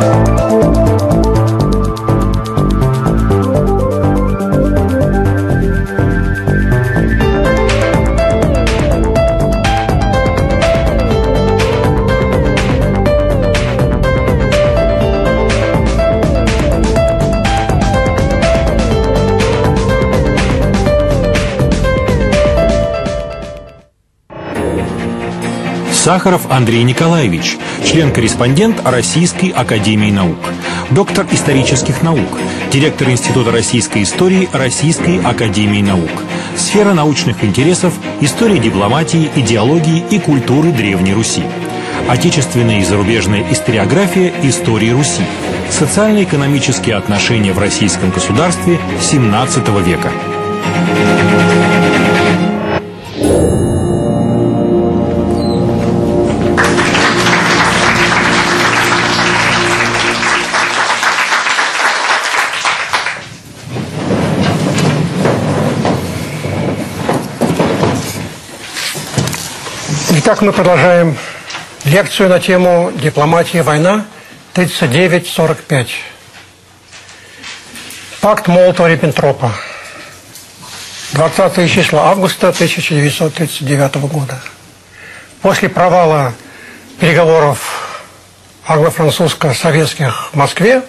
Thank Сахаров Андрей Николаевич, член-корреспондент Российской Академии Наук, доктор исторических наук, директор Института российской истории Российской Академии Наук, сфера научных интересов, история дипломатии, идеологии и культуры Древней Руси, отечественная и зарубежная историография истории Руси, социально-экономические отношения в российском государстве XVII века. Итак, мы продолжаем лекцию на тему «Дипломатия война 39-45». Пакт Молотова-Риббентропа. 20 числа августа 1939 года. После провала переговоров англо-французско-советских в Москве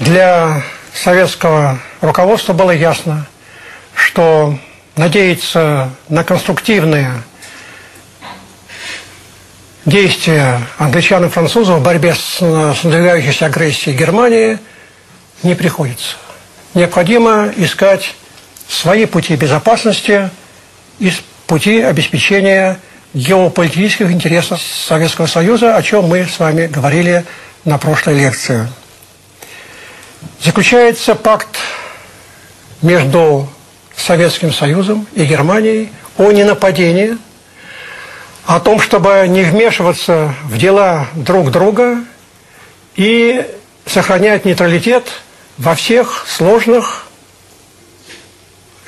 для советского руководства было ясно, что надеяться на конструктивные действия англичан и французов в борьбе с, с надвигающейся агрессией Германии не приходится. Необходимо искать свои пути безопасности и пути обеспечения геополитических интересов Советского Союза, о чем мы с вами говорили на прошлой лекции. Заключается пакт между Советским Союзом и Германией о ненападении – о том, чтобы не вмешиваться в дела друг друга и сохранять нейтралитет во всех сложных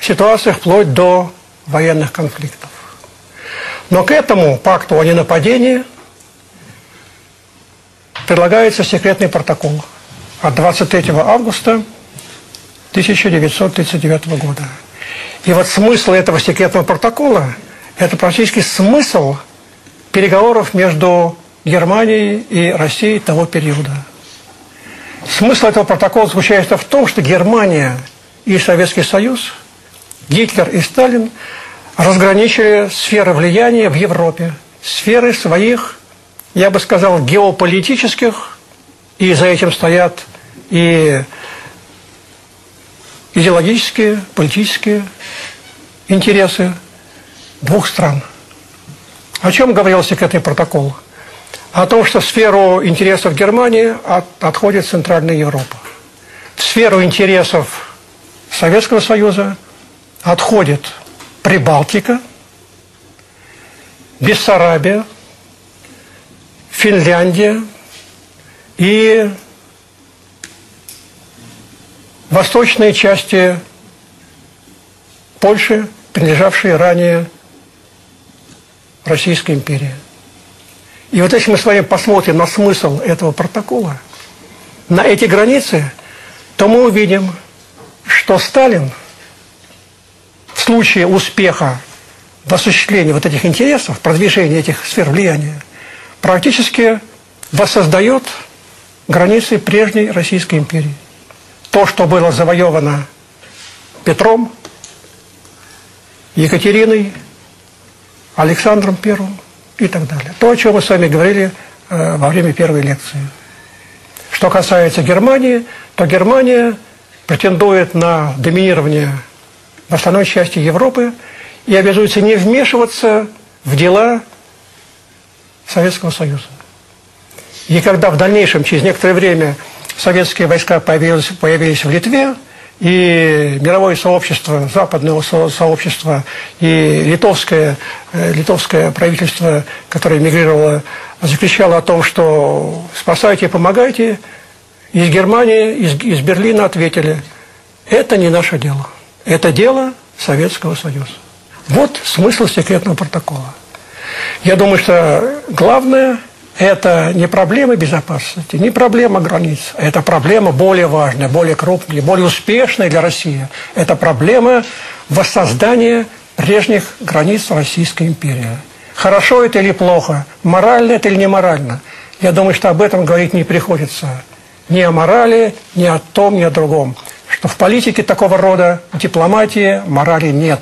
ситуациях, вплоть до военных конфликтов. Но к этому пакту о ненападении предлагается секретный протокол от 23 августа 1939 года. И вот смысл этого секретного протокола – это практически смысл переговоров между Германией и Россией того периода. Смысл этого протокола заключается в том, что Германия и Советский Союз, Гитлер и Сталин разграничили сферы влияния в Европе, сферы своих, я бы сказал, геополитических, и за этим стоят и идеологические, политические интересы двух стран – о чем говорил секретный протокол? О том, что в сферу интересов Германии от, отходит Центральная Европа. В сферу интересов Советского Союза отходит Прибалтика, Бессарабия, Финляндия и восточные части Польши, принадлежавшие ранее Российской империи. И вот если мы с вами посмотрим на смысл этого протокола, на эти границы, то мы увидим, что Сталин в случае успеха в осуществлении вот этих интересов, продвижения этих сфер влияния, практически воссоздает границы прежней Российской империи. То, что было завоевано Петром, Екатериной, Александром Первым и так далее. То, о чем мы с вами говорили э, во время первой лекции. Что касается Германии, то Германия претендует на доминирование в остальной части Европы и обязуется не вмешиваться в дела Советского Союза. И когда в дальнейшем, через некоторое время, советские войска появились, появились в Литве, и мировое сообщество, западное сообщество, и литовское, э, литовское правительство, которое эмигрировало, закричало о том, что спасайте, помогайте. Из Германии, из, из Берлина ответили, это не наше дело, это дело Советского Союза. Вот смысл секретного протокола. Я думаю, что главное это не проблема безопасности, не проблема границ. Это проблема более важная, более крупная, более успешная для России. Это проблема воссоздания прежних границ Российской империи. Хорошо это или плохо, морально это или не морально. Я думаю, что об этом говорить не приходится. Ни о морали, ни о том, ни о другом. Что в политике такого рода, в дипломатии морали нет.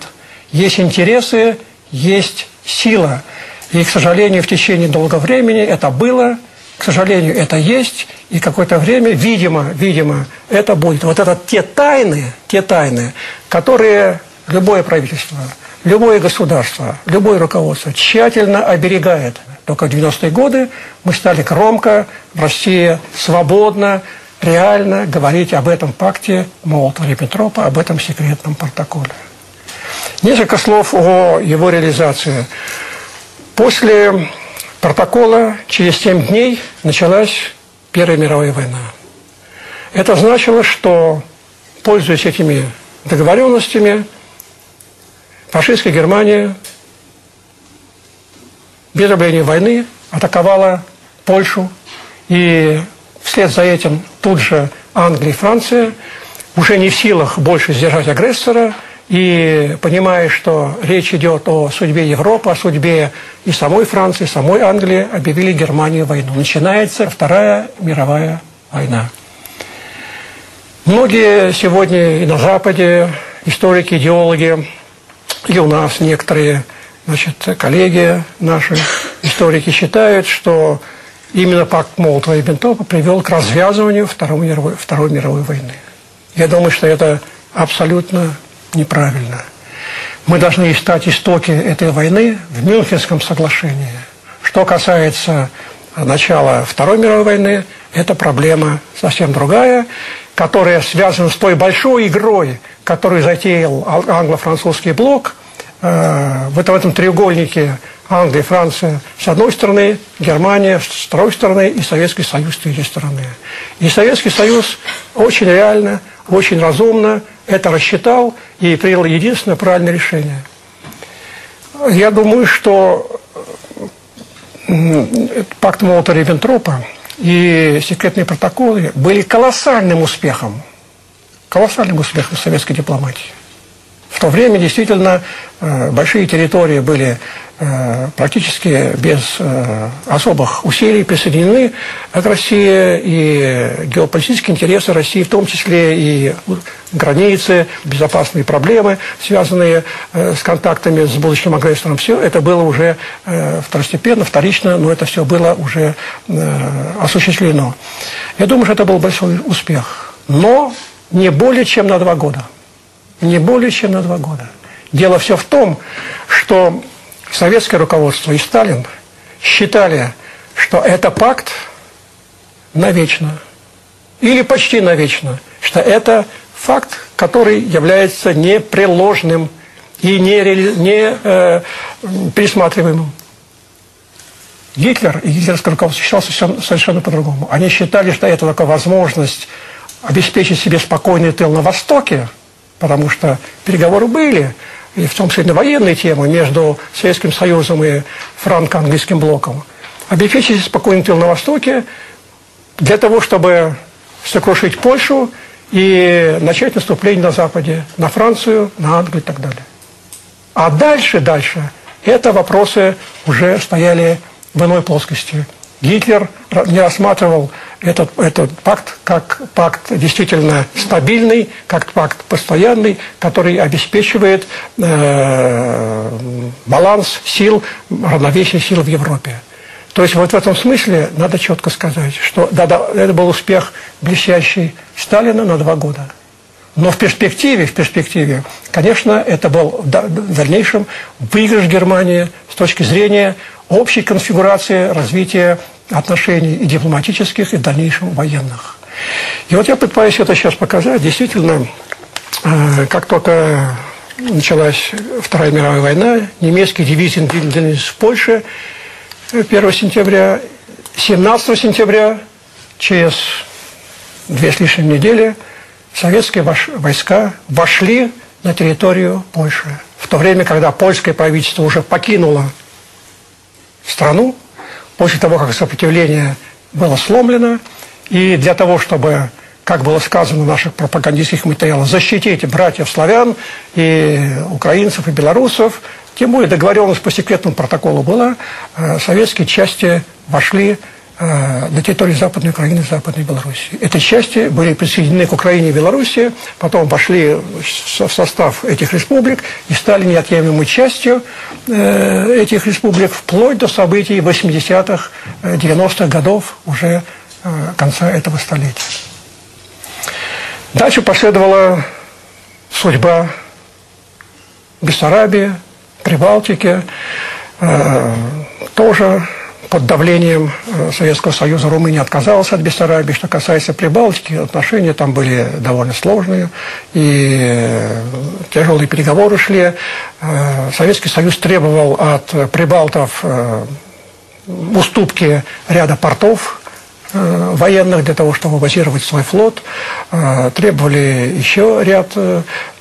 Есть интересы, есть сила – и, к сожалению, в течение долгого времени это было, к сожалению, это есть, и какое-то время, видимо, видимо, это будет. Вот это те тайны, те тайны, которые любое правительство, любое государство, любое руководство тщательно оберегает. Только в 90-е годы мы стали громко в России свободно, реально говорить об этом пакте Молотова-Риббентропа, об этом секретном протоколе. Несколько слов о его реализации. После протокола через 7 дней началась Первая мировая война. Это значило, что, пользуясь этими договоренностями, фашистская Германия без объявления войны атаковала Польшу, и вслед за этим тут же Англия и Франция, уже не в силах больше сдержать агрессора, и понимая, что речь идет о судьбе Европы, о судьбе и самой Франции, и самой Англии, объявили Германию войну. Начинается Вторая мировая война. Многие сегодня и на Западе, историки, идеологи, и у нас некоторые значит, коллеги наши, историки, считают, что именно пакт Молотова-Риббентропа привел к развязыванию Второй мировой, Второй мировой войны. Я думаю, что это абсолютно неправильно. Мы должны искать истоки этой войны в Мюнхенском соглашении. Что касается начала Второй мировой войны, это проблема совсем другая, которая связана с той большой игрой, которую затеял англо-французский блок э, в этом, треугольнике Англия, Франция с одной стороны, Германия с второй стороны и Советский Союз с третьей стороны. И Советский Союз очень реально, очень разумно это рассчитал и принял единственное правильное решение. Я думаю, что пакт Молотова-Риббентропа и секретные протоколы были колоссальным успехом, колоссальным успехом советской дипломатии. В то время действительно э, большие территории были Э, практически без э, особых усилий присоединены к России, и геополитические интересы России, в том числе и границы, безопасные проблемы, связанные с контактами с будущим агрессором, все это было уже второстепенно, вторично, но это все было уже осуществлено. Я думаю, что это был большой успех, но не более чем на два года. Не более чем на два года. Дело все в том, что советское руководство и Сталин считали, что это пакт навечно, или почти навечно, что это факт, который является непреложным и не, не э, пересматриваемым. Гитлер и гитлеровское руководство считал совершенно по-другому. Они считали, что это только возможность обеспечить себе спокойный тыл на Востоке, потому что переговоры были, и в том числе на военные темы между Советским Союзом и франко-английским блоком, обеспечить спокойный тыл на Востоке для того, чтобы сокрушить Польшу и начать наступление на Западе, на Францию, на Англию и так далее. А дальше, дальше, это вопросы уже стояли в иной плоскости. Гитлер не рассматривал этот, этот пакт как пакт действительно стабильный, как пакт постоянный, который обеспечивает э, баланс сил, равновесие сил в Европе. То есть вот в этом смысле надо четко сказать, что да, да, это был успех блестящий Сталина на два года. Но в перспективе, в перспективе, конечно, это был в дальнейшем выигрыш Германии с точки зрения общей конфигурации развития отношений и дипломатических, и в дальнейшем военных. И вот я пытаюсь это сейчас показать. Действительно, э, как только началась Вторая мировая война, немецкий дивизион двинулись в Польше 1 сентября, 17 сентября, через две с лишним недели, советские войска вошли на территорию Польши. В то время, когда польское правительство уже покинуло страну, после того, как сопротивление было сломлено, и для того, чтобы как было сказано в наших пропагандистских материалах, защитить братьев славян и украинцев, и белорусов. Тем более договоренность по секретному протоколу была, э, советские части вошли на территории Западной Украины Западной Белоруссии. Эти части были присоединены к Украине и Белоруссии, потом вошли в состав этих республик и стали неотъемлемой частью э, этих республик вплоть до событий 80-х, 90-х годов уже конца этого столетия. Дальше последовала судьба Бессарабии, Прибалтики, э, тоже под давлением э, Советского Союза Румыния отказалась от Бессарабии. Что касается Прибалтики, отношения там были довольно сложные, и э, тяжелые переговоры шли. Э, Советский Союз требовал от прибалтов уступки ряда портов военных для того, чтобы базировать свой флот, требовали еще ряд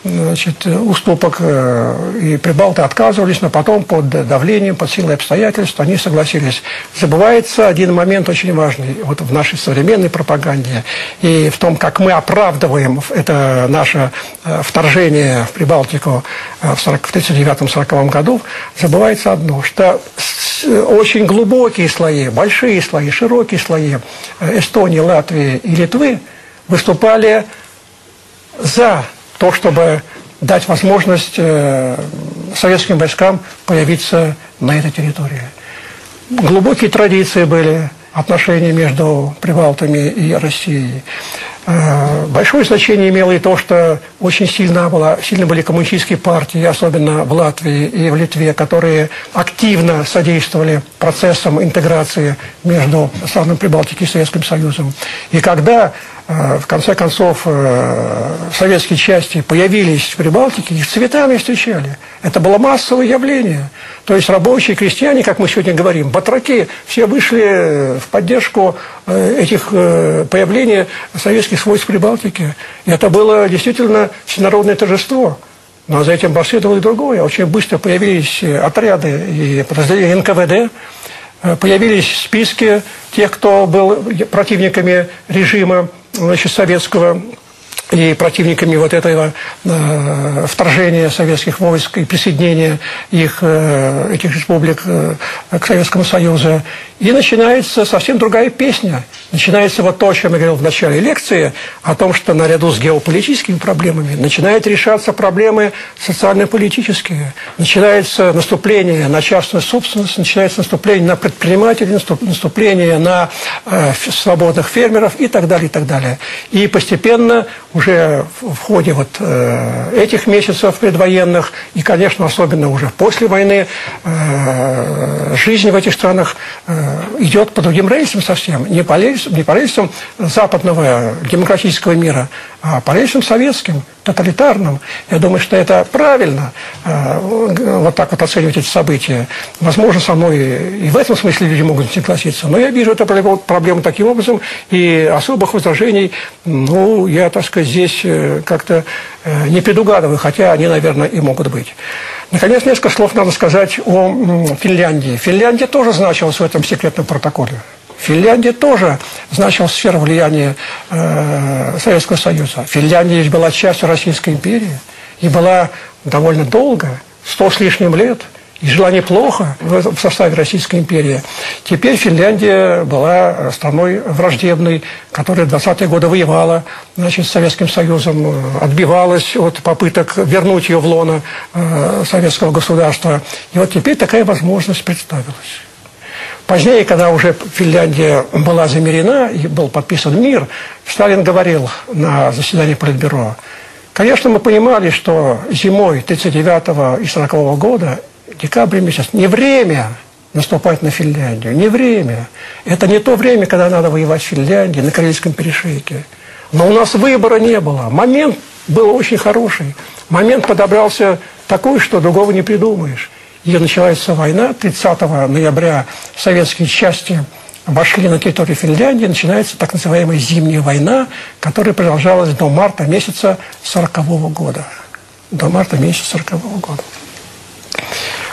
значит, уступок, и прибалты отказывались, но потом под давлением, под силой обстоятельств они согласились. Забывается один момент очень важный вот в нашей современной пропаганде и в том, как мы оправдываем это наше вторжение в Прибалтику в 1939-1940 году, забывается одно, что очень глубокие слои, большие слои, широкие слои Эстонии, Латвии и Литвы выступали за то, чтобы дать возможность э, советским войскам появиться на этой территории. Глубокие традиции были отношения между Прибалтами и Россией. Э, большое значение имело и то, что очень сильно, было, сильно были коммунистические партии, особенно в Латвии и в Литве, которые активно содействовали процессам интеграции между странами Прибалтики и Советским Союзом. И когда Э, в конце концов, э, советские части появились в Прибалтике, их цветами встречали. Это было массовое явление. То есть рабочие, крестьяне, как мы сегодня говорим, батраки, все вышли в поддержку этих появления советских войск в Прибалтике. И это было действительно всенародное торжество. Но за этим последовало другое. Очень быстро появились отряды и подразделения НКВД, появились списки тех, кто был противниками режима значит, советского и противниками вот этого э, вторжения советских войск и присоединения их, э, этих республик э, к Советскому Союзу. И начинается совсем другая песня. Начинается вот то, о чем я говорил в начале лекции, о том, что наряду с геополитическими проблемами начинают решаться проблемы социально-политические. Начинается наступление на частную собственность, начинается наступление на предпринимателей, наступление на э, свободных фермеров и так далее, и так далее. И постепенно уже в ходе вот э, этих месяцев предвоенных и, конечно, особенно уже после войны э, жизнь в этих странах э, идет по другим рельсам совсем, не по рельсам, не по рельсам западного демократического мира, а по рельсам советским, тоталитарным. Я думаю, что это правильно, э, вот так вот оценивать эти события. Возможно, со мной и в этом смысле люди могут не согласиться, но я вижу эту проблему таким образом, и особых возражений, ну, я, так сказать, здесь э, как-то э, не предугадываю, хотя они, наверное, и могут быть. Наконец, несколько слов надо сказать о Финляндии. Финляндия тоже значилась в этом секретном протоколе. Финляндия тоже значила сфера влияния э, Советского Союза. Финляндия была частью Российской империи и была довольно долго, сто с лишним лет – и жила неплохо в составе Российской империи. Теперь Финляндия была страной враждебной, которая в 20-е годы воевала значит, с Советским Союзом, отбивалась от попыток вернуть ее в лоно э, советского государства. И вот теперь такая возможность представилась. Позднее, когда уже Финляндия была замерена и был подписан мир, Сталин говорил на заседании Политбюро, конечно, мы понимали, что зимой 1939 и 1940 года декабрь месяц, не время наступать на Финляндию, не время. Это не то время, когда надо воевать в Финляндии, на Карельском перешейке. Но у нас выбора не было. Момент был очень хороший. Момент подобрался такой, что другого не придумаешь. И начинается война. 30 ноября советские части вошли на территорию Финляндии. Начинается так называемая зимняя война, которая продолжалась до марта месяца 40 -го года. До марта месяца 40 -го года.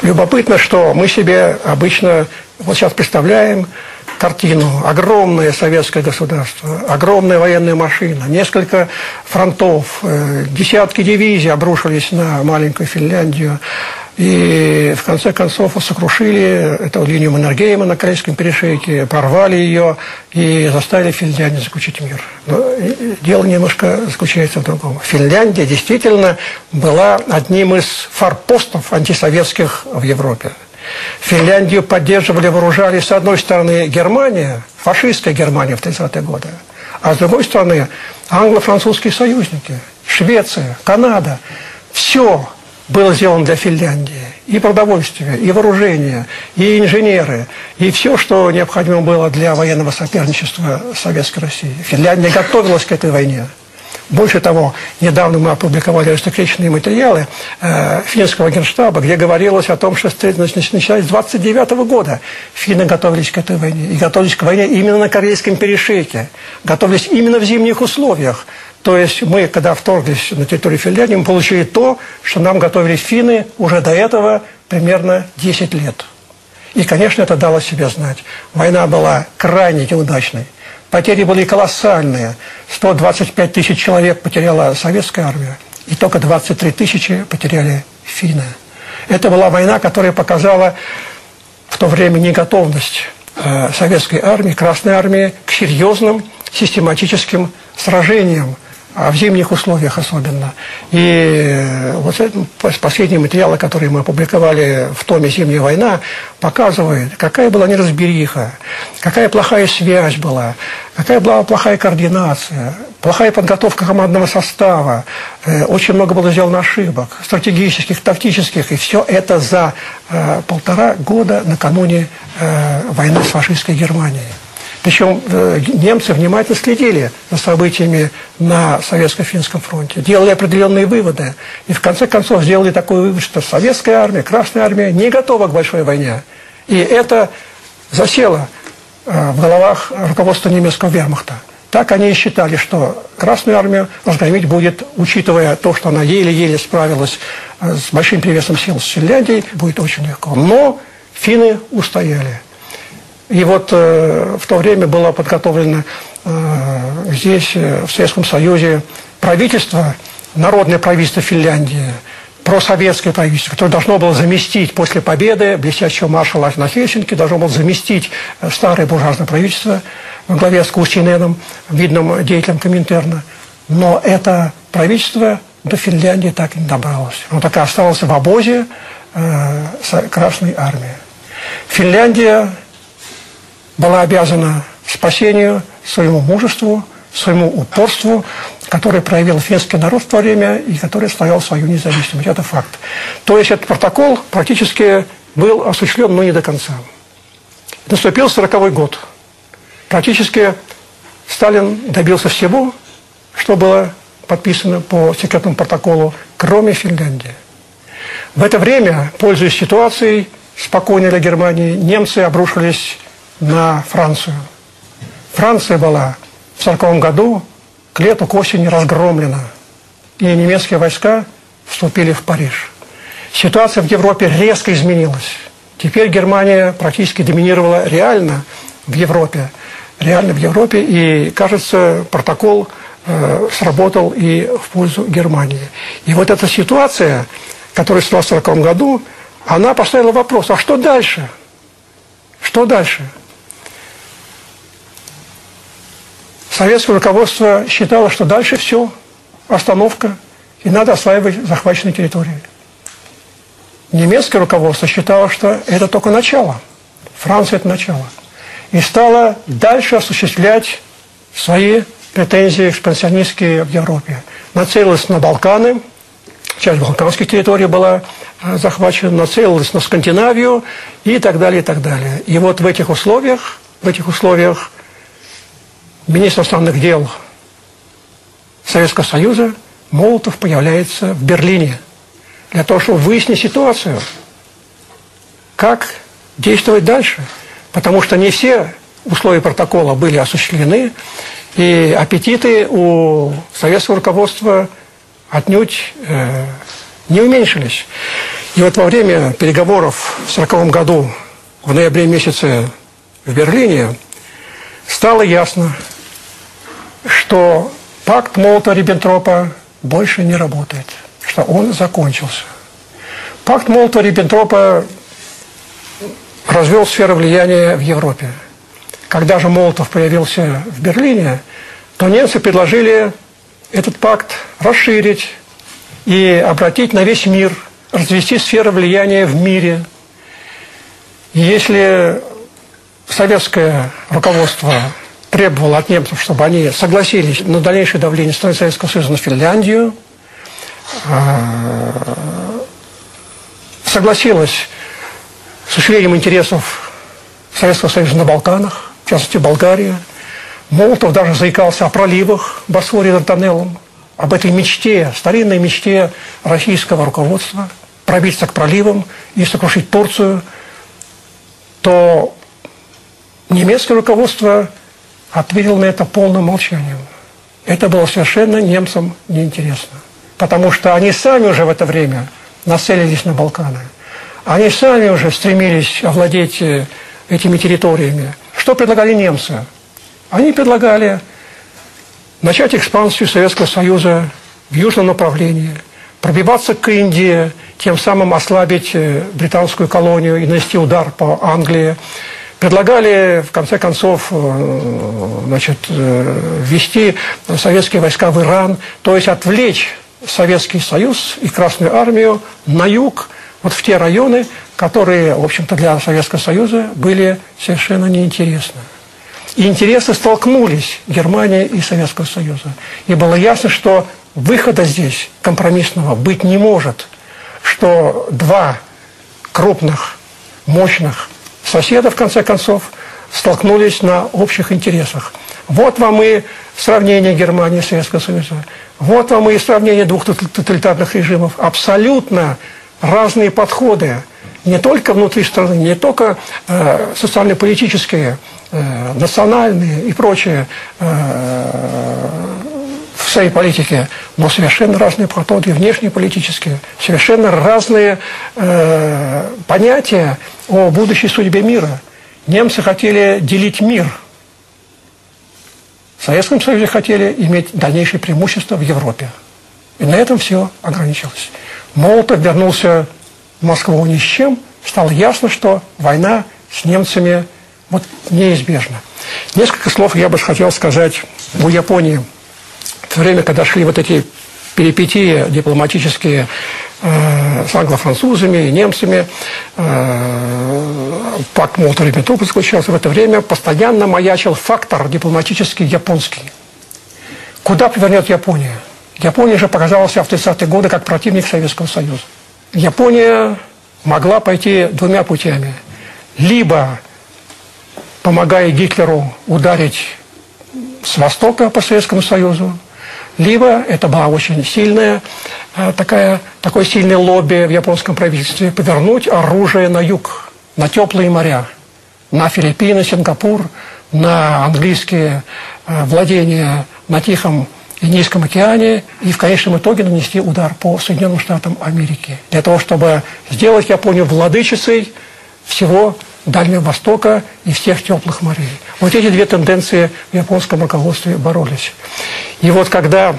Любопытно, что мы себе обычно Вот сейчас представляем картину. Огромное советское государство, огромная военная машина, несколько фронтов, э, десятки дивизий обрушились на маленькую Финляндию. И в конце концов сокрушили эту линию Маннергейма на Корейском перешейке, порвали ее и заставили Финляндию заключить мир. Но дело немножко заключается в другом. Финляндия действительно была одним из форпостов антисоветских в Европе. Финляндию поддерживали, вооружали с одной стороны Германия, фашистская Германия в 30-е годы, а с другой стороны англо-французские союзники, Швеция, Канада. Все было сделано для Финляндии. И продовольствие, и вооружение, и инженеры, и все, что необходимо было для военного соперничества Советской России. Финляндия готовилась к этой войне. Больше того, недавно мы опубликовали рассекреченные материалы э, финского генштаба, где говорилось о том, что начиная с 29 года финны готовились к этой войне. И готовились к войне именно на Корейском перешейке. Готовились именно в зимних условиях. То есть мы, когда вторглись на территорию Финляндии, мы получили то, что нам готовили финны уже до этого примерно 10 лет. И, конечно, это дало себе знать. Война была крайне неудачной. Потери были колоссальные. 125 тысяч человек потеряла советская армия, и только 23 тысячи потеряли финны. Это была война, которая показала в то время неготовность э, советской армии, Красной армии к серьезным систематическим сражениям а в зимних условиях особенно. И вот последние материалы, которые мы опубликовали в томе «Зимняя война», показывают, какая была неразбериха, какая плохая связь была, какая была плохая координация, плохая подготовка командного состава, э, очень много было сделано ошибок, стратегических, тактических, и все это за э, полтора года накануне э, войны с фашистской Германией. Причем э, немцы внимательно следили за событиями на Советско-финском фронте, делали определенные выводы. И в конце концов сделали такой вывод, что советская армия, Красная армия не готова к большой войне. И это засело э, в головах руководства немецкого вермахта. Так они и считали, что Красную армию разгромить будет, учитывая то, что она еле-еле справилась э, с большим перевесом сил с Финляндией, будет очень легко. Но финны устояли. И вот э, в то время было подготовлено э, здесь, э, в Советском Союзе, правительство, народное правительство Финляндии, просоветское правительство, которое должно было заместить после победы блестящего маршала на Хельсинки, должно было заместить э, старое буржуазное правительство во главе с Кустиненом, видным деятелем Коминтерна. Но это правительство до Финляндии так и не добралось. Оно так и осталось в обозе э, Красной армии. Финляндия была обязана спасению, своему мужеству, своему упорству, который проявил финский народ в то время и который стоял свою независимость. Это факт. То есть этот протокол практически был осуществлен, но не до конца. Наступил 40 год. Практически Сталин добился всего, что было подписано по секретному протоколу, кроме Финляндии. В это время, пользуясь ситуацией, спокойной для Германии, немцы обрушились на Францию. Франция была в 1940 году к лету, к осени разгромлена. И немецкие войска вступили в Париж. Ситуация в Европе резко изменилась. Теперь Германия практически доминировала реально в Европе. Реально в Европе. И, кажется, протокол э, сработал и в пользу Германии. И вот эта ситуация, которая в 1940 году, она поставила вопрос, а что дальше? Что дальше? Советское руководство считало, что дальше все, остановка, и надо осваивать захваченные территории. Немецкое руководство считало, что это только начало. Франция – это начало. И стало дальше осуществлять свои претензии экспансионистские в Европе. Нацелилась на Балканы, часть балканских территорий была э, захвачена, нацелилась на Скандинавию и так далее, и так далее. И вот в этих условиях, в этих условиях министр иностранных дел Советского Союза Молотов появляется в Берлине для того, чтобы выяснить ситуацию, как действовать дальше. Потому что не все условия протокола были осуществлены, и аппетиты у советского руководства отнюдь э, не уменьшились. И вот во время переговоров в 1940 году в ноябре месяце в Берлине, стало ясно, что пакт Молотова-Риббентропа больше не работает, что он закончился. Пакт Молотова-Риббентропа развел сферу влияния в Европе. Когда же Молотов появился в Берлине, то немцы предложили этот пакт расширить и обратить на весь мир, развести сферу влияния в мире. Если советское руководство требовало от немцев, чтобы они согласились на дальнейшее давление страны Советского Союза на Финляндию, а, согласилась с усилением интересов Советского Союза на Балканах, в частности Болгария. Молотов даже заикался о проливах Босфоре и Тоннелом, об этой мечте, старинной мечте российского руководства пробиться к проливам и сокрушить Турцию, то немецкое руководство ответило на это полным молчанием. Это было совершенно немцам неинтересно, потому что они сами уже в это время нацелились на Балканы – они сами уже стремились овладеть э, этими территориями. Что предлагали немцы? Они предлагали начать экспансию Советского Союза в южном направлении, пробиваться к Индии, тем самым ослабить э, британскую колонию и нанести удар по Англии. Предлагали, в конце концов, э, значит, ввести советские войска в Иран, то есть отвлечь Советский Союз и Красную Армию на юг – вот в те районы, которые, в общем-то, для Советского Союза были совершенно неинтересны. И интересы столкнулись Германия и Советского Союза. И было ясно, что выхода здесь компромиссного быть не может, что два крупных, мощных соседа, в конце концов, столкнулись на общих интересах. Вот вам и сравнение Германии и Советского Союза. Вот вам и сравнение двух тоталитарных режимов. Абсолютно разные подходы, не только внутри страны, не только э, социально-политические, э, национальные и прочие э, в своей политике, но совершенно разные подходы внешнеполитические, совершенно разные э, понятия о будущей судьбе мира. Немцы хотели делить мир. В Советском Союзе хотели иметь дальнейшее преимущество в Европе. И на этом все ограничилось. Молотов вернулся в Москву ни с чем, стало ясно, что война с немцами вот неизбежна. Несколько слов я бы хотел сказать о Японии. В то время, когда шли вот эти перипетии дипломатические э, с англо-французами и немцами, э, пакт Молотова-Риббентропа заключался в это время, постоянно маячил фактор дипломатический японский. Куда повернет Япония? Япония же показала себя в 30-е годы как противник Советского Союза. Япония могла пойти двумя путями. Либо, помогая Гитлеру ударить с востока по Советскому Союзу, либо это была очень сильная э, такая, такой сильный лобби в японском правительстве повернуть оружие на юг, на теплые моря, на Филиппины, Сингапур, на английские э, владения на Тихом Индийском океане и в конечном итоге нанести удар по Соединенным Штатам Америки. Для того, чтобы сделать Японию владычицей всего Дальнего Востока и всех теплых морей. Вот эти две тенденции в японском руководстве боролись. И вот когда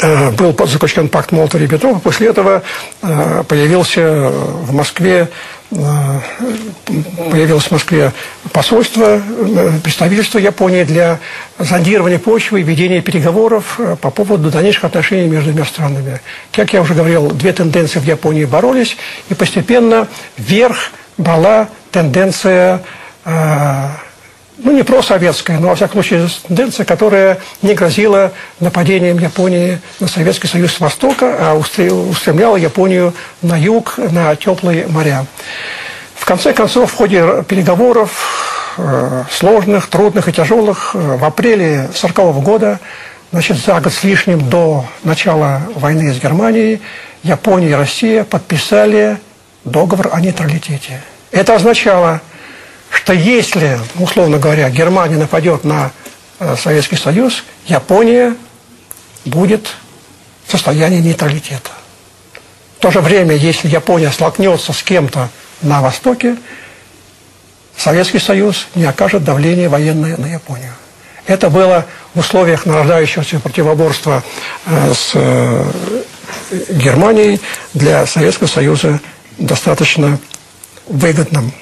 э, был заключен пакт Молотова-Риббентропа, после этого э, появился в Москве Э, появилось в Москве посольство, э, представительство Японии для зондирования почвы и ведения переговоров э, по поводу дальнейших отношений между двумя странами. Как я уже говорил, две тенденции в Японии боролись, и постепенно вверх брала тенденция ну, не просоветская, но, во всяком случае, тенденция, которая не грозила нападением Японии на Советский Союз с востока, а устремляла Японию на юг, на теплые моря. В конце концов, в ходе переговоров э, сложных, трудных и тяжелых, э, в апреле 1940 года, значит, за год с лишним до начала войны с Германией, Япония и Россия подписали договор о нейтралитете. Это означало, что если, условно говоря, Германия нападет на э, Советский Союз, Япония будет в состоянии нейтралитета. В то же время, если Япония столкнется с кем-то на Востоке, Советский Союз не окажет давление военное на Японию. Это было в условиях нарождающегося противоборства э, с э, Германией для Советского Союза достаточно выгодным.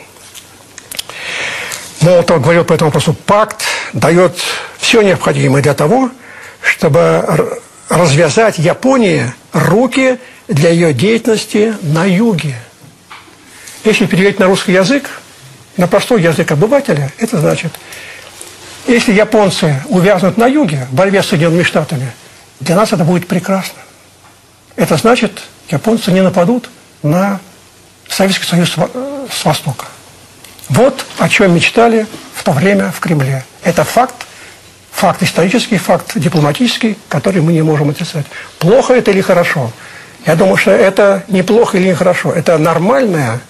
Молотов говорил по этому вопросу, пакт дает все необходимое для того, чтобы развязать Японии руки для ее деятельности на юге. Если переводить на русский язык, на простой язык обывателя, это значит, если японцы увязнут на юге в борьбе с Соединенными Штатами, для нас это будет прекрасно. Это значит, японцы не нападут на Советский Союз с Востока. Вот о чем мечтали в то время в Кремле. Это факт, факт исторический, факт дипломатический, который мы не можем отрицать. Плохо это или хорошо? Я думаю, что это не плохо или не хорошо. Это нормальная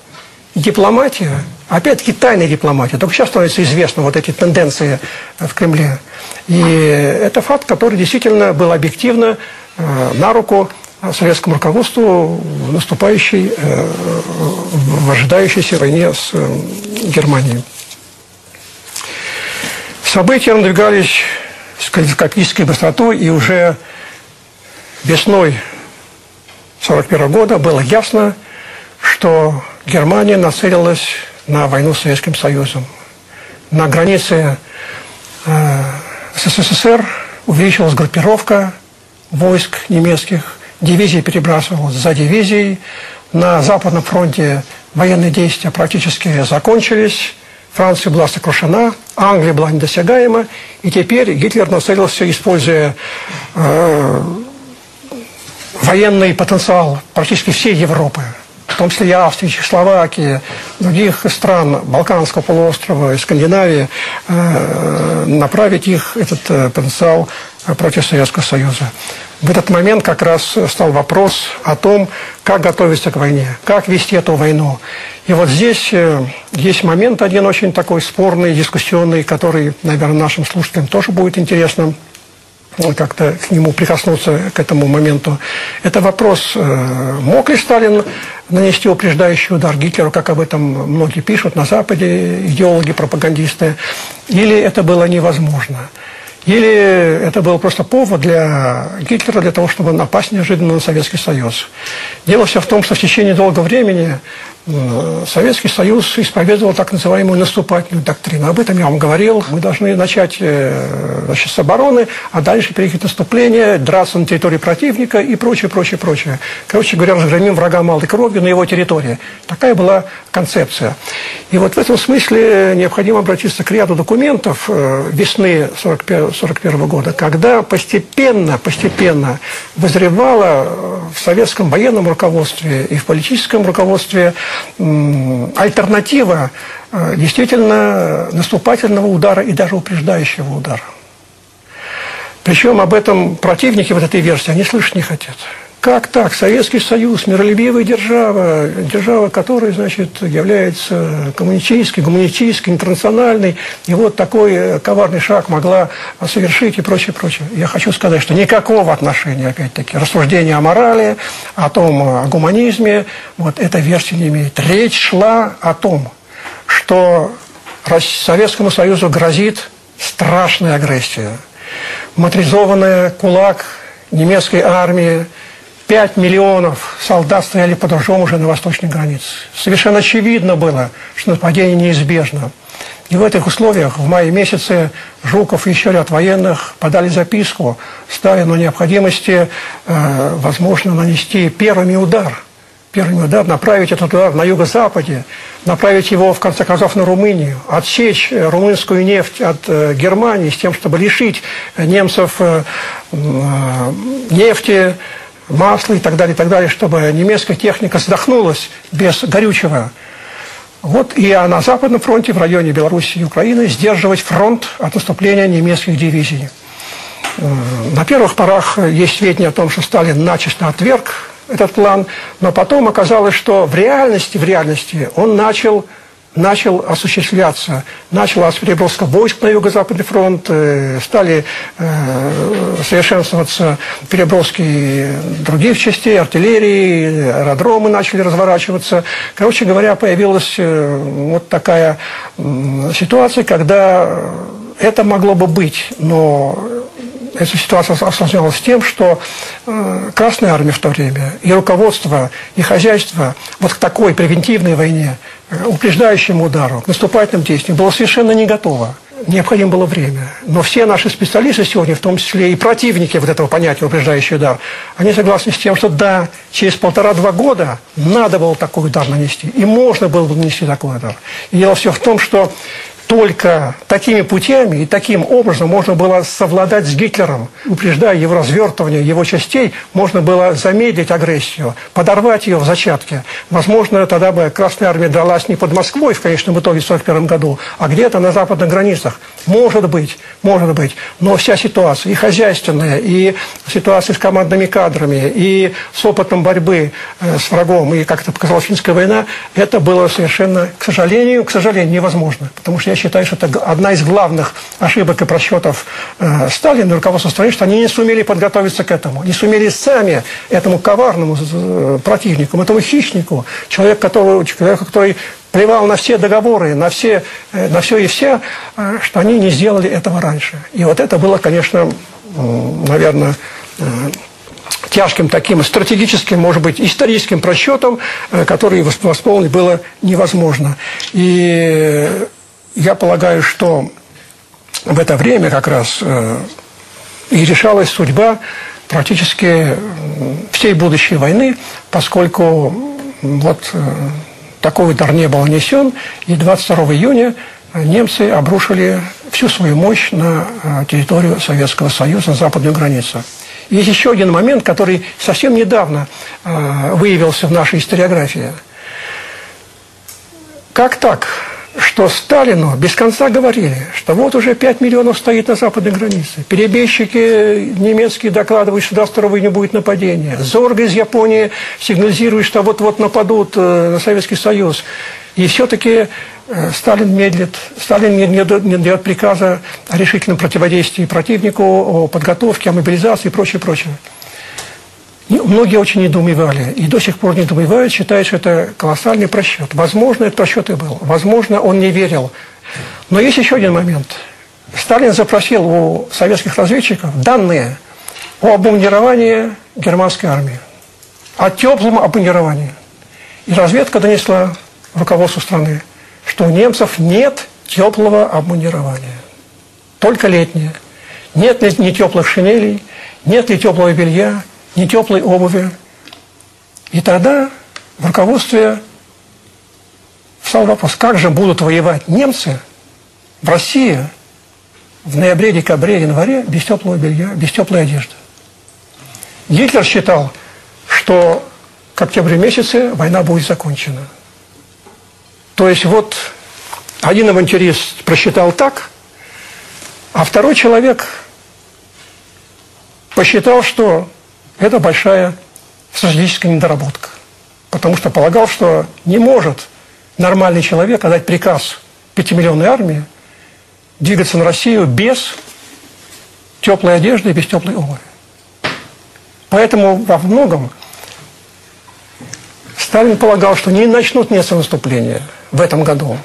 дипломатия, опять-таки тайная дипломатия. Только сейчас становится известно вот эти тенденции в Кремле. И это факт, который действительно был объективно э, на руку советскому руководству в наступающей, э, в ожидающейся войне с э, Германией. События надвигались с калейдоскопической быстротой, и уже весной 1941 года было ясно, что Германия нацелилась на войну с Советским Союзом. На границе э, СССР увеличилась группировка войск немецких, дивизии перебрасывалась за дивизией. На Западном фронте военные действия практически закончились. Франция была сокрушена, Англия была недосягаема, и теперь Гитлер нацелился, используя э, военный потенциал практически всей Европы, в том числе и Австрии, Чехословакии, других стран Балканского полуострова и Скандинавии, э, направить их, этот э, потенциал, против Советского Союза. В этот момент как раз стал вопрос о том, как готовиться к войне, как вести эту войну. И вот здесь э, есть момент один очень такой спорный, дискуссионный, который, наверное, нашим слушателям тоже будет интересно как-то к нему прикоснуться, к этому моменту. Это вопрос, э, мог ли Сталин нанести упреждающий удар Гитлеру, как об этом многие пишут на Западе, идеологи, пропагандисты, или это было невозможно. Или это был просто повод для Гитлера для того, чтобы напасть неожиданно на Советский Союз. Дело все в том, что в течение долгого времени Советский Союз исповедовал так называемую наступательную доктрину. Об этом я вам говорил. Мы должны начать э, значит, с обороны, а дальше перейти к наступлению, драться на территории противника и прочее, прочее, прочее. Короче говоря, разгромим врага малой кровью на его территории. Такая была концепция. И вот в этом смысле необходимо обратиться к ряду документов э, весны 1941 года, когда постепенно, постепенно вызревала э, в советском военном руководстве и в политическом руководстве альтернатива э, действительно наступательного удара и даже упреждающего удара. Причем об этом противники вот этой версии, они слышать не хотят. Как так? Советский Союз, миролюбивая держава, держава, которая, значит, является коммунистической, гуманистической, интернациональной, и вот такой э, коварный шаг могла совершить и прочее, прочее. Я хочу сказать, что никакого отношения, опять-таки, рассуждения о морали, о том, о гуманизме, вот эта версия не имеет. Речь шла о том, что Советскому Союзу грозит страшная агрессия. Моторизованный кулак немецкой армии, 5 миллионов солдат стояли под ружьем уже на восточной границе. Совершенно очевидно было, что нападение неизбежно. И в этих условиях в мае месяце Жуков и еще ряд военных подали записку Сталину о необходимости, э, возможно, нанести первыми удар. Первыми удар, направить этот удар на юго-западе, направить его, в конце концов, на Румынию, отсечь э, румынскую нефть от э, Германии с тем, чтобы лишить немцев э, э, нефти, масла и так далее, и так далее, чтобы немецкая техника задохнулась без горючего. Вот и на Западном фронте, в районе Белоруссии и Украины, сдерживать фронт от наступления немецких дивизий. Э, на первых порах есть сведения о том, что Сталин начисто отверг этот план, но потом оказалось, что в реальности, в реальности он начал начал осуществляться. Началось переброска войск на Юго-Западный фронт, э, стали э, совершенствоваться переброски других частей, артиллерии, аэродромы начали разворачиваться. Короче говоря, появилась э, вот такая ситуация, когда это могло бы быть, но эта ситуация осложнялась тем, что э, Красная Армия в то время, и руководство, и хозяйство вот к такой превентивной войне, э, упреждающему удару, к наступательным действиям было совершенно не готово. Необходимо было время. Но все наши специалисты сегодня, в том числе и противники вот этого понятия упреждающий удар, они согласны с тем, что да, через полтора-два года надо было такой удар нанести. И можно было бы нанести такой удар. И дело все в том, что только такими путями и таким образом можно было совладать с Гитлером. Упреждая его развертывание его частей, можно было замедлить агрессию, подорвать ее в зачатке. Возможно, тогда бы Красная Армия дралась не под Москвой в конечном итоге в 1941 году, а где-то на западных границах. Может быть, может быть. Но вся ситуация, и хозяйственная, и ситуация с командными кадрами, и с опытом борьбы э, с врагом, и, как это показала финская война, это было совершенно, к сожалению, к сожалению, невозможно. Потому что я считаю, что это одна из главных ошибок и просчетов э, Сталина и руководства страны, что они не сумели подготовиться к этому, не сумели сами этому коварному э, противнику, этому хищнику, человек, который, человек, который плевал на все договоры, на все, э, на все и все, что они не сделали этого раньше. И вот это было, конечно, наверное, тяжким таким стратегическим, может быть, историческим просчетом, который восполнить было невозможно. И я полагаю, что в это время как раз э, и решалась судьба практически всей будущей войны, поскольку вот э, такой удар не был нанесен, и 22 июня немцы обрушили всю свою мощь на э, территорию Советского Союза, на западную границу. Есть еще один момент, который совсем недавно выявился в нашей историографии. Как так? Что Сталину без конца говорили, что вот уже 5 миллионов стоит на западной границе. Перебежчики немецкие докладывают, что до 2 не будет нападения. Зорг из Японии сигнализирует, что вот-вот нападут э, на Советский Союз. И все-таки э, Сталин медлит, Сталин не, не дает приказа о решительном противодействии противнику, о подготовке, о мобилизации и прочее, прочее. Многие очень недоумевали, и до сих пор недоумевают, считают, что это колоссальный просчет. Возможно, этот просчет и был. Возможно, он не верил. Но есть еще один момент. Сталин запросил у советских разведчиков данные о обмундировании германской армии, о теплом обмундировании. И разведка донесла руководству страны, что у немцев нет теплого обмундирования, только летнее. Нет ни теплых шинелей, нет ни теплого белья, ни теплой обуви. И тогда в руководстве встал вопрос, как же будут воевать немцы в России в ноябре, декабре, январе без теплого белья, без теплой одежды. Гитлер считал, что к октябрю месяце война будет закончена. То есть вот один авантюрист просчитал так, а второй человек посчитал, что это большая стратегическая недоработка. Потому что полагал, что не может нормальный человек отдать приказ пятимиллионной армии двигаться на Россию без теплой одежды и без теплой обуви. Поэтому во многом Сталин полагал, что не начнут немцы наступление в этом году.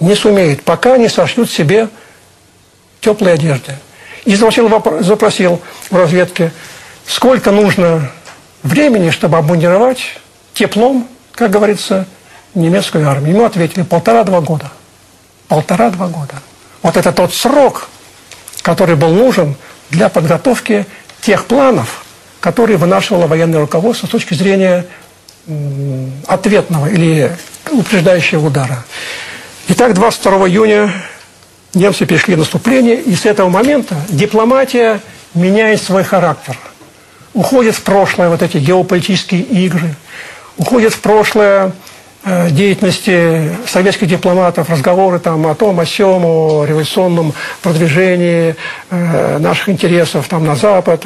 Не сумеют, пока не сошлют себе теплые одежды. И запросил, запросил в разведке сколько нужно времени, чтобы обмундировать теплом, как говорится, немецкую армию. Ему ответили полтора-два года. Полтора-два года. Вот это тот срок, который был нужен для подготовки тех планов, которые вынашивало военное руководство с точки зрения ответного или упреждающего удара. Итак, 22 июня немцы перешли в наступление, и с этого момента дипломатия меняет свой характер – уходят в прошлое вот эти геополитические игры, уходят в прошлое э, деятельности советских дипломатов, разговоры там о том, о сём, о революционном продвижении э, наших интересов там на Запад.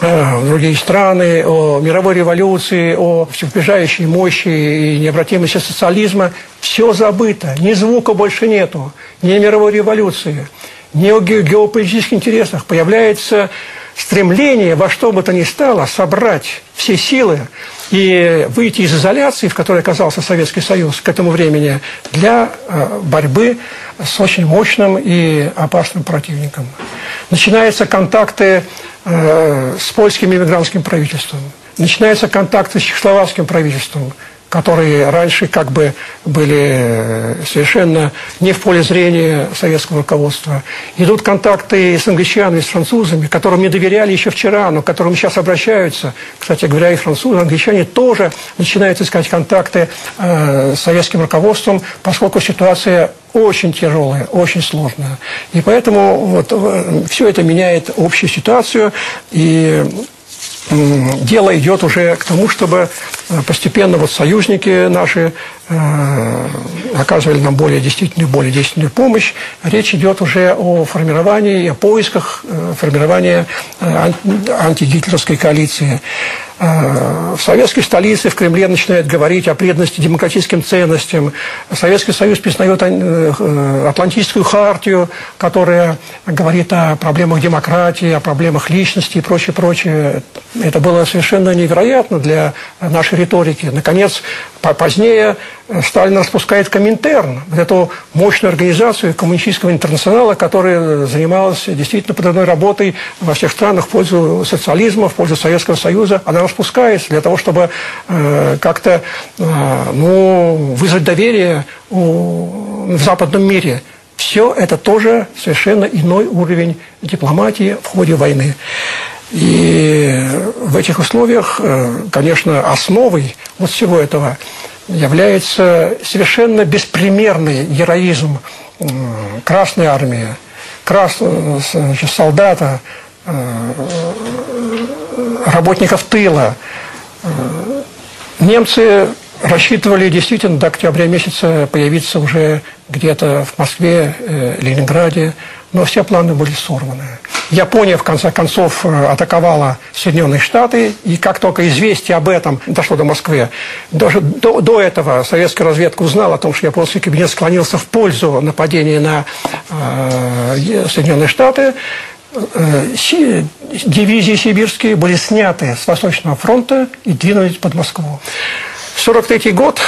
Э, в другие страны, о мировой революции, о всепобежающей мощи и необратимости социализма. Все забыто, ни звука больше нету, ни мировой революции, ни о геополитических интересах. Появляется стремление во что бы то ни стало собрать все силы и выйти из изоляции, в которой оказался Советский Союз к этому времени, для э, борьбы с очень мощным и опасным противником. Начинаются контакты Э, с польским иммигрантским правительством. Начинаются контакты с чехословацким правительством, которые раньше как бы были э, совершенно не в поле зрения советского руководства. Идут контакты с англичанами, с французами, которым не доверяли еще вчера, но к которым сейчас обращаются. Кстати говоря, и французы, и англичане тоже начинают искать контакты э, с советским руководством, поскольку ситуация очень тяжелая, очень сложная. И поэтому вот, э, все это меняет общую ситуацию, и дело идет уже к тому, чтобы э, постепенно вот союзники наши э, оказывали нам более действительную, более действенную помощь. Речь идет уже о формировании, о поисках э, формирования э, антигитлеровской коалиции. Э, в советской столице, в Кремле начинают говорить о преданности демократическим ценностям. Советский Союз признает э, э, Атлантическую хартию, которая говорит о проблемах демократии, о проблемах личности и прочее, прочее. Это было совершенно невероятно для нашей риторики. Наконец, позднее Сталин распускает Коминтерн, вот эту мощную организацию коммунистического интернационала, которая занималась действительно подрывной работой во всех странах в пользу социализма, в пользу Советского Союза. Она распускается для того, чтобы э, как-то э, ну, вызвать доверие у, в западном мире. Все это тоже совершенно иной уровень дипломатии в ходе войны. И в этих условиях, э, конечно, основой вот всего этого – является совершенно беспримерный героизм Красной Армии, значит, солдата, э, работников тыла. Немцы рассчитывали действительно до октября месяца появиться уже где-то в Москве, э, Ленинграде, но все планы были сорваны. Япония, в конце концов, э, атаковала Соединенные Штаты, и как только известие об этом дошло до Москвы, даже до, до этого советская разведка узнала о том, что японский кабинет склонился в пользу нападения на э, Соединенные Штаты, э, дивизии сибирские были сняты с Восточного фронта и двинулись под Москву. 1943 год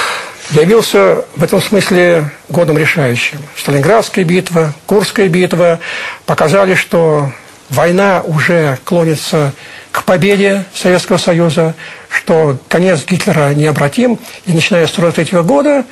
явился в этом смысле годом решающим. Сталинградская битва, Курская битва показали, что война уже клонится к победе Советского Союза, что конец Гитлера необратим, и начиная с 1943 года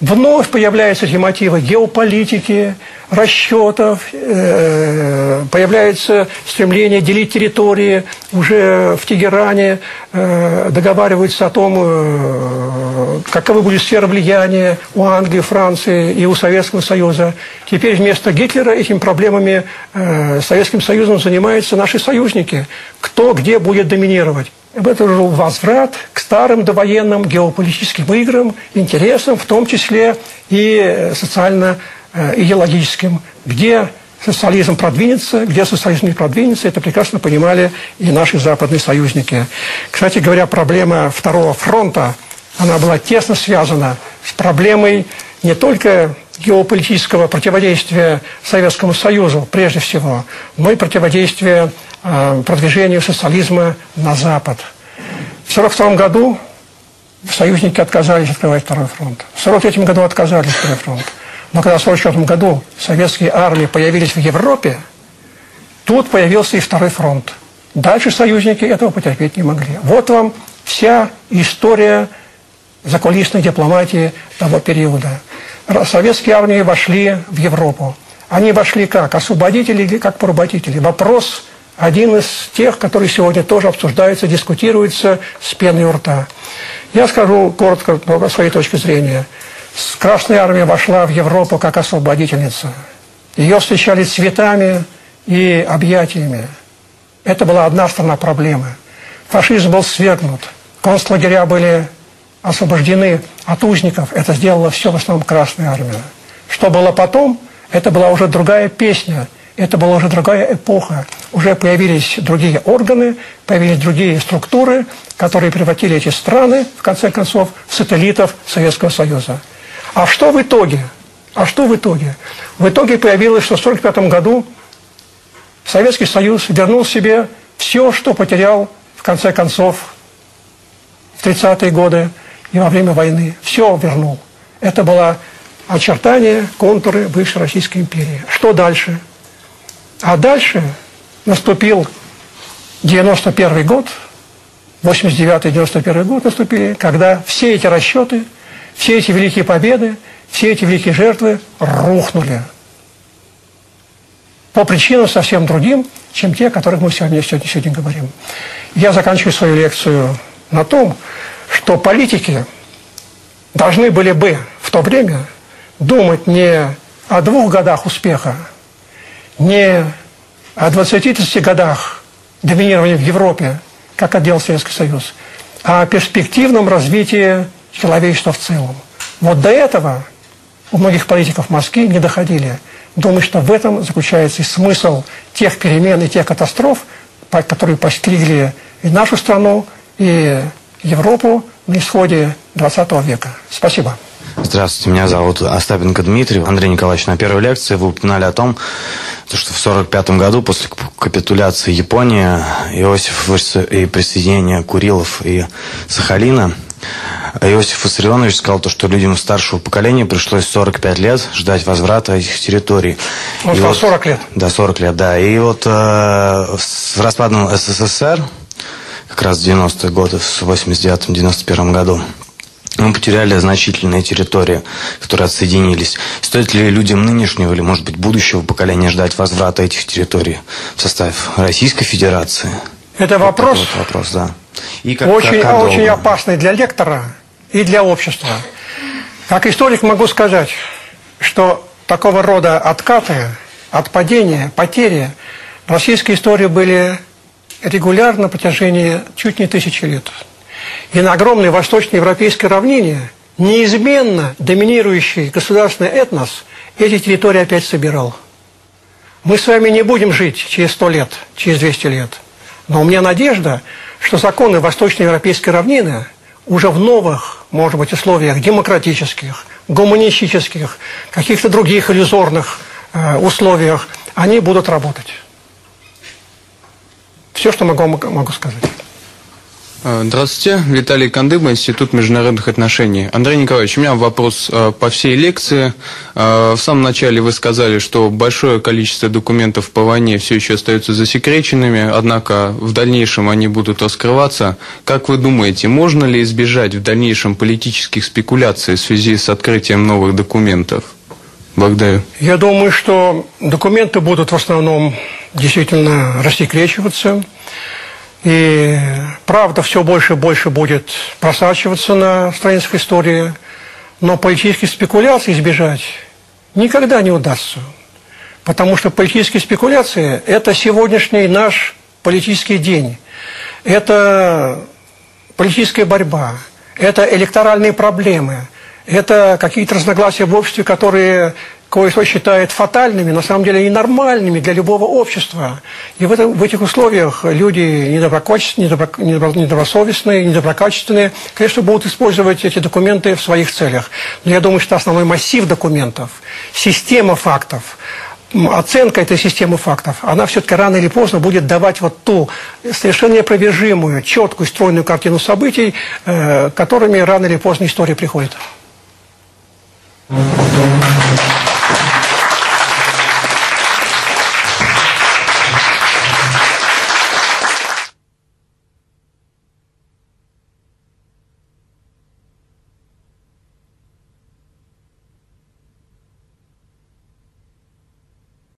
вновь появляются эти мотивы геополитики, расчетов, э, появляется стремление делить территории. Уже в Тегеране э, договариваются о том, э, каковы были сферы влияния у Англии, Франции и у Советского Союза. Теперь вместо Гитлера этими проблемами Советским Союзом занимаются наши союзники. Кто где будет доминировать. Это уже возврат к старым довоенным геополитическим играм, интересам, в том числе и Э, идеологическим, где социализм продвинется, где социализм не продвинется, это прекрасно понимали и наши западные союзники. Кстати говоря, проблема Второго фронта, она была тесно связана с проблемой не только геополитического противодействия Советскому Союзу, прежде всего, но и противодействия э, продвижению социализма на Запад. В 1942 году союзники отказались открывать Второй фронт. В 1943 году отказались Второй фронт. Но когда в 1944 году советские армии появились в Европе, тут появился и второй фронт. Дальше союзники этого потерпеть не могли. Вот вам вся история закулисной дипломатии того периода. Советские армии вошли в Европу. Они вошли как? Освободители или как поработители? Вопрос один из тех, который сегодня тоже обсуждается, дискутируется с пеной у рта. Я скажу коротко по своей точке зрения – Красная армия вошла в Европу как освободительница. Ее встречали цветами и объятиями. Это была одна сторона проблемы. Фашизм был свергнут, концлагеря были освобождены от узников. Это сделала все в основном Красная армия. Что было потом, это была уже другая песня. Это была уже другая эпоха. Уже появились другие органы, появились другие структуры, которые превратили эти страны, в конце концов, в сателлитов Советского Союза. А что в итоге? А что в итоге? В итоге появилось, что в 1945 году Советский Союз вернул себе все, что потерял в конце концов в 30-е годы и во время войны. Все вернул. Это было очертание, контуры бывшей Российской империи. Что дальше? А дальше наступил 91 год, 89-91 год наступили, когда все эти расчеты, все эти великие победы, все эти великие жертвы рухнули по причинам совсем другим, чем те, о которых мы сегодня, сегодня, сегодня говорим. Я заканчиваю свою лекцию на том, что политики должны были бы в то время думать не о двух годах успеха, не о 20-30 годах доминирования в Европе, как отдел Советский Союз, а о перспективном развитии человечества в целом. Вот до этого у многих политиков Москвы не доходили. Думаю, что в этом заключается и смысл тех перемен и тех катастроф, которые постригли и нашу страну, и Европу на исходе 20 века. Спасибо. Здравствуйте, меня зовут Остапенко Дмитрий. Андрей Николаевич, на первой лекции вы упоминали о том, что в 1945 году, после капитуляции Японии, Иосиф и присоединения Курилов и Сахалина, Иосиф Виссарионович сказал, то, что людям старшего поколения пришлось 45 лет ждать возврата этих территорий. Он сказал вот, 40 лет. Да, 40 лет, да. И вот э, с распадом СССР, как раз в 90-е годы, в 89-91 году, мы потеряли значительные территории, которые отсоединились. Стоит ли людям нынешнего или, может быть, будущего поколения ждать возврата этих территорий в состав Российской Федерации? Это вот вопрос, вот вопрос да. И как, очень, как, очень опасный для лектора и для общества. Как историк могу сказать, что такого рода откаты, отпадения, потери в российской истории были регулярно на протяжении чуть не тысячи лет. И на огромной восточноевропейской равнине неизменно доминирующий государственный этнос эти территории опять собирал. Мы с вами не будем жить через сто лет, через 200 лет. Но у меня надежда, что законы восточноевропейской равнины уже в новых, может быть, условиях демократических, гуманистических, каких-то других иллюзорных э, условиях, они будут работать. Все, что могу, могу сказать. Э, здравствуйте, Виталий Кандыба, Институт международных отношений. Андрей Николаевич, у меня вопрос э, по всей лекции. Э, в самом начале вы сказали, что большое количество документов по войне все еще остаются засекреченными, однако в дальнейшем они будут раскрываться. Как вы думаете, можно ли избежать в дальнейшем политических спекуляций в связи с открытием новых документов? Благодарю. Я думаю, что документы будут в основном действительно рассекречиваться. И правда все больше и больше будет просачиваться на страницах истории, но политических спекуляций избежать никогда не удастся. Потому что политические спекуляции – это сегодняшний наш политический день. Это политическая борьба, это электоральные проблемы, это какие-то разногласия в обществе, которые кое-кто считает фатальными, на самом деле ненормальными для любого общества. И в, этом, в этих условиях люди недоброкачественные, недобросовестные, недоброкачественные, конечно, будут использовать эти документы в своих целях. Но я думаю, что основной массив документов, система фактов, оценка этой системы фактов, она все-таки рано или поздно будет давать вот ту совершенно неопровержимую, четкую, стройную картину событий, э, которыми рано или поздно история приходит. Obrigado.